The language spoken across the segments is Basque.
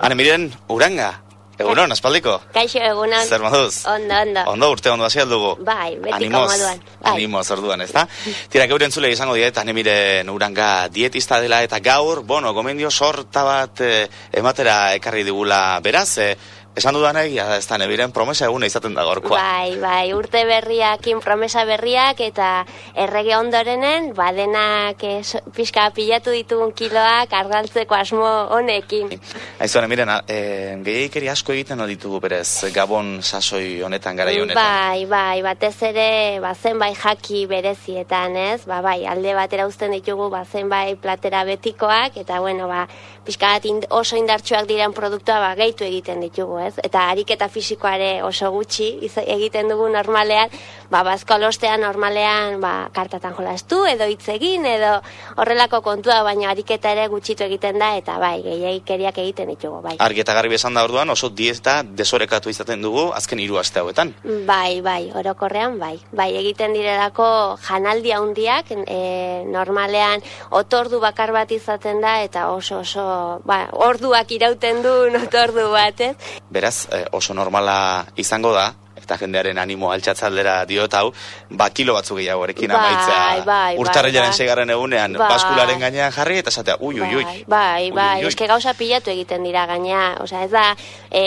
Hane miren, uranga, egunon, aspaldiko. Kaixo egunon. Zer moduz? Ondo, ondo. Ondo, urte ondo hasi aldugu. Bai, betiko Animoz, moduan. Bai. Animoz orduan, ez da? Tira, geuren zule izango diet, hane miren uranga dietista dela eta gaur, bueno, gomendio sorta bat eh, ematera ekarri digula beraz, eh, esan dudan egia, ez da, nebiren promesa eguna izaten da gorkoa. Bai, bai, urte berriakin promesa berriak eta errege ondorenen, ba, denak eh, pixka pilatu ditugun kiloak argaltzeko asmo honekin. Aizu, miren, eh, gehiagikeri asko egiten ditugu berez, gabon sasoi honetan, garai honetan. Bai, bai, batez ere, ba, zenbait jaki berezietan, ez? Ba, bai, alde batera uzten ditugu, ba, zenbait platera betikoak, eta, bueno, ba, pixka bat oso indartsuak diren produktua, ba, gehitu egiten ditugu, ez? Eta ariketa fisikoare oso gutxi iz- egiten dugu normalean, ba, bazko alostean normalean, ba, kartatan jolastu, edo hitz egin, edo horrelako kontua, baina ariketa ere gutxitu egiten da, eta, bai, gehiagikeriak egiten ditugu, bai. Argi eta garbi esan da orduan, oso dieta desorekatu izaten dugu azken hiru aste hauetan. Bai, bai, orokorrean bai. Bai, egiten direlako janaldi handiak, e, normalean otordu bakar bat izaten da eta oso oso, ba, orduak irauten du otordu bat, ez? Beraz, eh, oso normala izango da, eta jendearen animo altxatzaldera diot hau, ba kilo batzu gehiagorekin Bai, amaitzea. bai, bai, Urtarrilaren bai. seigarren egunean, Bai. baskularen gainean jarri eta esatea, ui, ui, ui. Bai, bai, bai, eske gauza pilatu egiten dira gaina, osea, ez da e,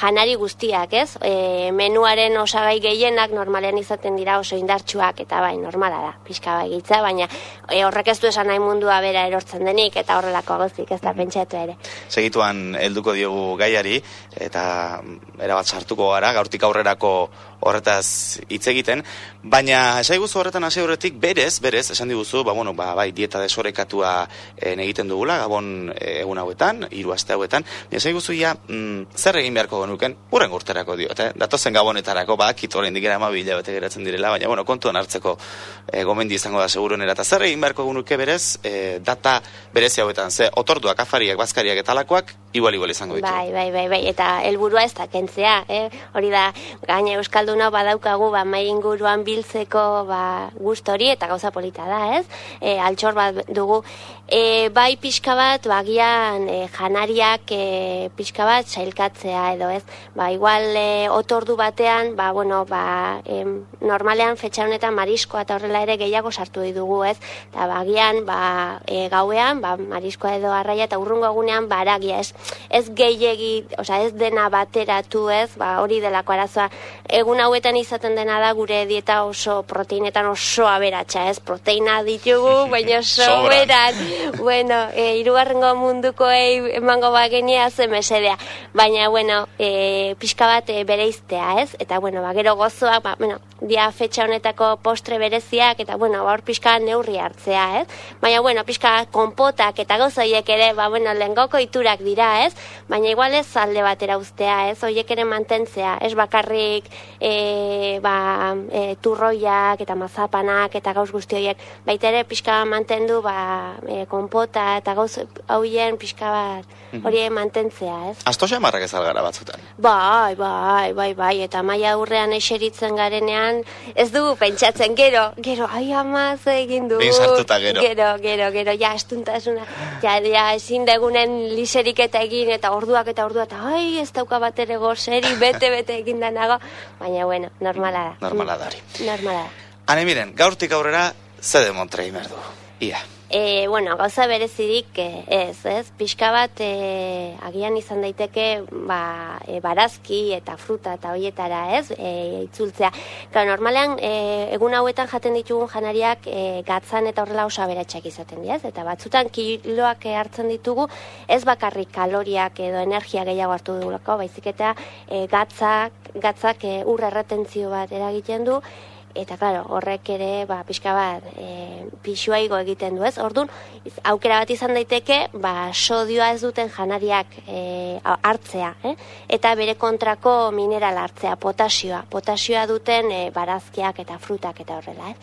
janari guztiak, ez? E, menuaren osagai gehienak normalean izaten dira oso indartsuak eta bai, normala da, pixka bai gitza, baina e, horrek ez du esan nahi mundua bera erortzen denik eta horrelako gauzik, ez da pentsatu ere. Segituan helduko diogu gaiari, eta mm, erabat sartuko gara, gaurtik 个 horretaz hitz egiten, baina esaiguzu horretan hasi horretik berez, berez, esan diguzu, ba, bueno, ba, bai, dieta desorekatua eh, egiten dugula, gabon eh, egun hauetan, hiru aste hauetan, baina esaiguzu ja, mm, zer egin beharko genuken, urren urterako dio, eta datozen gabonetarako, ba, kito orain dikera ama bila bete geratzen direla, baina, bueno, kontuan hartzeko eh, gomendi izango da seguruenera, eta zer egin beharko genuke berez, eh, data berezi hauetan, ze, otorduak, afariak, bazkariak eta alakoak, igual, igual izango ditu. Bai, bai, bai, bai, eta helburua ez da kentzea, eh? Hori da, gaina euskalduna badaukagu ba mai inguruan biltzeko ba gust hori eta gauza polita da, ez? E, altxor bat dugu. E, bai pixka bat, bagian e, janariak e, pixka bat sailkatzea edo, ez? Ba, igual e, otordu batean, ba, bueno, ba, em, normalean fetxa honetan mariskoa eta horrela ere gehiago sartu dugu, ez? Eta bagian, ba, e, gauean, ba, mariskoa edo arraia eta urrungo egunean baragia, ez? Ez gehiegi, osea, ez dena bateratu, ez? Ba, hori delako arazoa. Egun hauetan izaten dena da gure dieta oso proteinetan oso aberatsa, ez? Proteina ditugu, baina soberan. bueno, e, irugarrengo mundukoei emango bagenia ze mesedea. Baina, bueno, e, pixka bat e, bereiztea, ez? Eta, bueno, ba, gero gozoa, ba, bueno, dia fetxa honetako postre bereziak, eta, bueno, ba, hor pixka neurri hartzea, ez? Baina, bueno, pixka konpotak eta gozoiek ere, ba, bueno, lengoko iturak dira, ez? Baina igual ez alde batera uztea, ez? Hoiek ere mantentzea, ez bakarrik e, ba, e, turroiak eta mazapanak eta gauz guzti horiek, baita ere pixka mantendu ba, e, konpota eta gauz hauien pixka bat hori mantentzea, ez? Asto xamarrak ez algara batzutan. Bai, bai, bai, bai, eta maila aurrean eseritzen garenean, ez dugu pentsatzen, gero, gero, ai ama, ze egin sartuta gero. Gero, gero, gero, ja, estuntasuna, ja, ja, ezin degunen liserik eta egin, eta orduak eta orduak, eta ai, ez dauka bat ere gozeri, bete-bete egin da nago, baina, bueno, normala da. Normala da hori. Normala da. Hane miren, gaurtik aurrera, ze demontre egin behar du. Ia. E, bueno, gauza berezirik eh, ez, ez? Pixka bat e, agian izan daiteke ba, e, barazki eta fruta eta hoietara, ez? E, itzultzea. Claro, normalean e, egun hauetan jaten ditugun janariak e, gatzan eta horrela oso aberatsak izaten dira, ez? Eta batzutan kiloak hartzen ditugu ez bakarrik kaloriak edo energia gehiago hartu dugulako, baizik eta e, gatzak, gatzak e, ur erretentzio bat eragiten du, Eta, claro, horrek ere, ba, pixka bat, e, pixua igo egiten du, ez? Orduan, iz- aukera bat izan daiteke, ba, sodioa ez duten janariak e, hartzea, eh? Eta bere kontrako mineral hartzea, potasioa. Potasioa duten e, barazkiak eta frutak eta horrela, ez?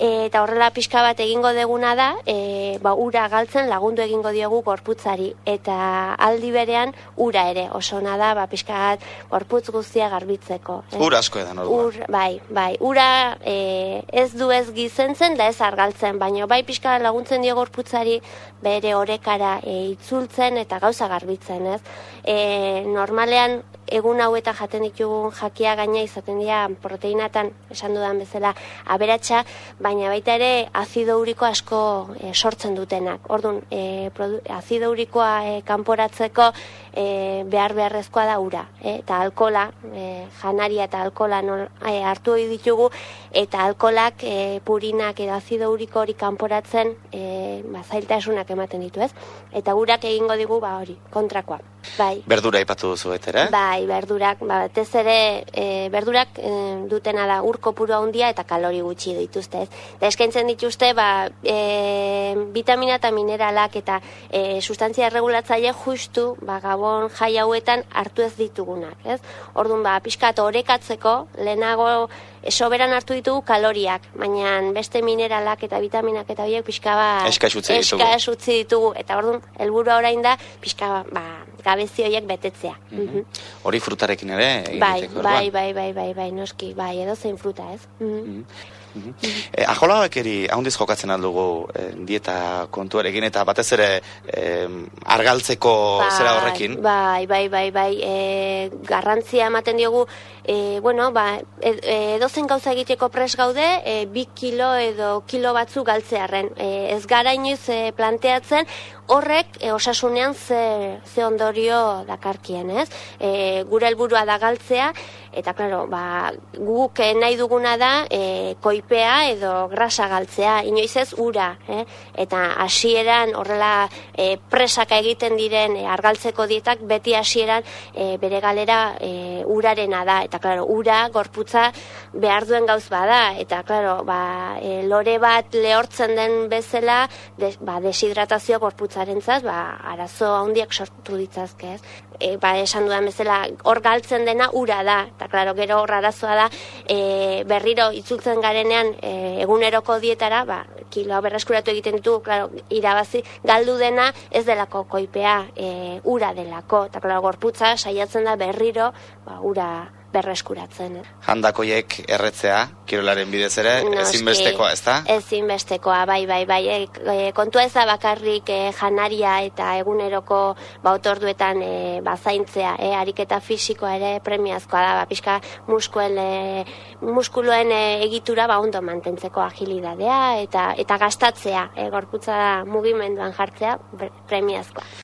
Eta horrela pixka bat egingo deguna da, e, ba, ura galtzen lagundu egingo diogu gorputzari, eta aldi berean ura ere, oso ona da, ba, pixka bat gorputz guztia garbitzeko. Eh? Ur asko edan, Ur, bai, bai, ura e, ez du ez gizentzen da ez argaltzen, baina bai pixka laguntzen dio gorputzari bere orekara e, itzultzen eta gauza garbitzen, ez? E, normalean egun hauetan jaten ditugun jakia gaina izaten dira proteinatan esan dudan bezala aberatsa, baina baita ere azido uriko asko e, sortzen dutenak. Orduan, e, azido urikoa e, kanporatzeko e, behar beharrezkoa da ura, e, eta alkola, e, janaria eta alkola nol, e, hartu hori ditugu, eta alkolak e, purinak edo azido uriko hori kanporatzen e, ba, zailtasunak ematen ditu ez, eta urak egingo digu ba hori, kontrakoa. Bai. Berdura ipatu duzu etera? Bai, berdurak, ba, batez ere, e, berdurak e, dutena da ur kopuru handia eta kalori gutxi dituzte, ez? Da eskaintzen dituzte, ba, e, vitamina eta mineralak eta e, sustantzia regulatzaile justu, ba, gabon jai hauetan hartu ez ditugunak, ez? Orduan, ba, pixkat orekatzeko, lehenago soberan hartu ditugu kaloriak, baina beste mineralak eta vitaminak eta biak pixka ba, eskasutzi ditugu. ditugu. Eta orduan, helburua orain da, pixka ba, gabezi horiek betetzea. Mm Hori frutarekin ere? Bai, bai, bai, bai, bai, bai, noski, bai, edo zein fruta ez. Mm -hmm. E, Ajola bekeri, ahondiz jokatzen aldugu e, dieta kontuarekin eta batez ere e, argaltzeko bai, zera horrekin? Bai, bai, bai, bai, e, garrantzia ematen diogu e, bueno, ba, edo zen gauza egiteko pres gaude, e, bi kilo edo kilo batzu galtzearen. E, ez gara inoiz e, planteatzen, horrek e, osasunean ze, ze ondorio dakarkien, ez? E, gure helburua da galtzea, eta claro, ba, guk nahi duguna da e, koipea edo grasa galtzea, inoiz ez ura, eh? eta hasieran horrela e, presaka egiten diren e, argaltzeko dietak beti hasieran e, bere galera e, urarena da, eta claro, ura, gorputza behar duen gauz bada, eta claro, ba, e, lore bat lehortzen den bezala, de, ba, deshidratazio gorputzaren zaz, ba, arazo handiak sortu ditzazke, ez? E, ba, esan dudan bezala, hor galtzen dena ura da, eta claro, gero hor arazoa da, e, berriro itzultzen garenean e, eguneroko dietara, ba, kilo berreskuratu egiten ditu, claro, irabazi, galdu dena ez delako koipea, e, ura delako, eta claro, gorputza saiatzen da berriro, ba, ura berreskuratzen. Handakoiek erretzea, kirolaren bidez ere, ezinbestekoa, ez da? Ezinbestekoa, bai, bai, bai. E, kontua ez da bakarrik e, janaria eta eguneroko bautorduetan e, bazaintzea, e, ariketa fisikoa ere premiazkoa da, ba, pixka muskuen, e, muskuluen e, egitura ba, ondo mantentzeko agilidadea eta eta gastatzea, e, gorputza mugimenduan jartzea premiazkoa.